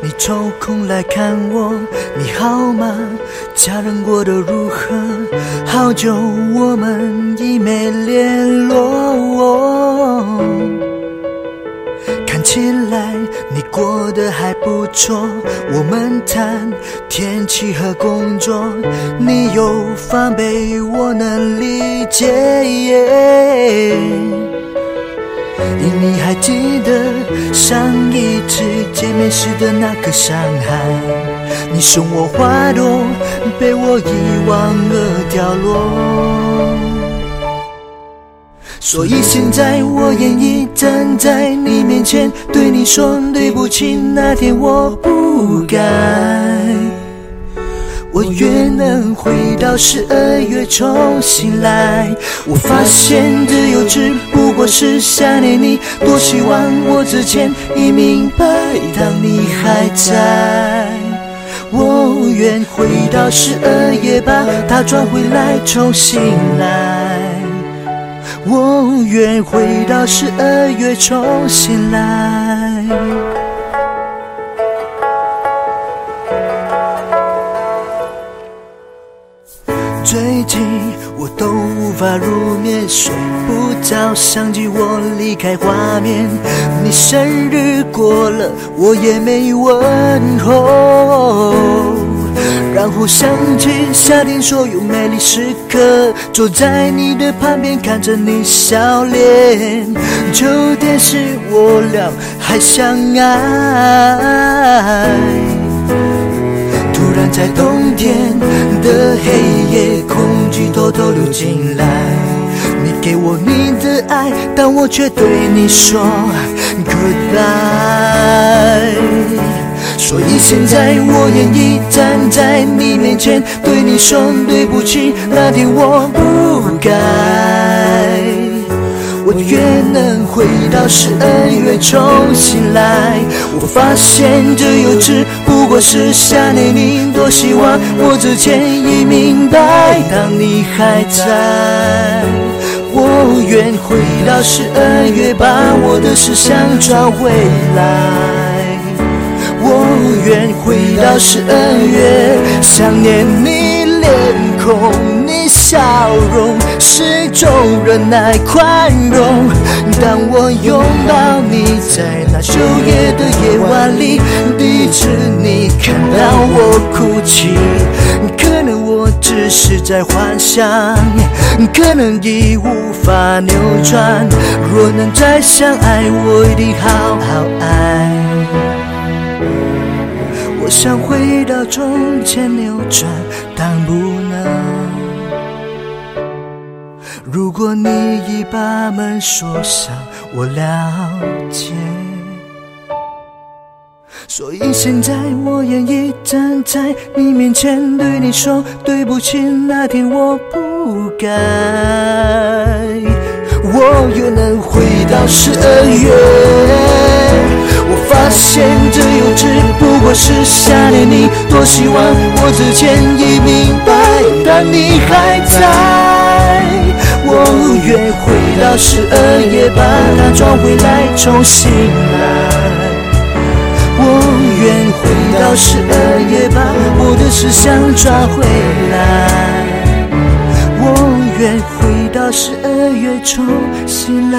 你抽空来看我，你好吗？家人过得如何？好久我们已没联络。看起来你过得还不错，我们谈天气和工作，你有防备我能理解。你还记得上一次见面时的那个伤害？你送我花朵，被我遗忘而掉落。所以现在我愿意站在你面前，对你说对不起，那天我不该。我愿能回到十二月重新来，我发现的幼稚不过是想念你，多希望我之前已明白，当你还在，我愿回到十二月把它转回来重新来，我愿回到十二月重新来。最近我都无法入眠，睡不着，想起我离开画面。你生日过了，我也没问候。然后想起夏天所有美丽时刻，坐在你的旁边看着你笑脸。秋天是我俩还相爱。突然在冬天的黑夜，空气偷偷流进来。你给我你的爱，但我却对你说 goodbye。所以现在我愿意站在你面前，对你说对不起，那天我不该。我愿能回到十二月重新来。我发现这幼稚不过是想念你，多希望我之前已明白，当你还在。我愿回到十二月，把我的思想找回来。我愿回到十二月，想念你脸孔。你笑容是种忍耐宽容。当我拥抱你在那秋夜的夜晚里，第一次你看到我哭泣，可能我只是在幻想，可能已无法扭转。若能再相爱，我一定好好爱。我想回到从前扭转，但不能。如果你已把门锁上，我了解。所以现在我愿意站在你面前，对你说对不起，那天我不该。我又能回到十二月，我发现这幼稚不过是想念你，多希望我之前已明白，但你还在。到十二月，把它装回来，重新来。我愿回到十二月，把我的思想抓回来。我愿回到十二月，重新来。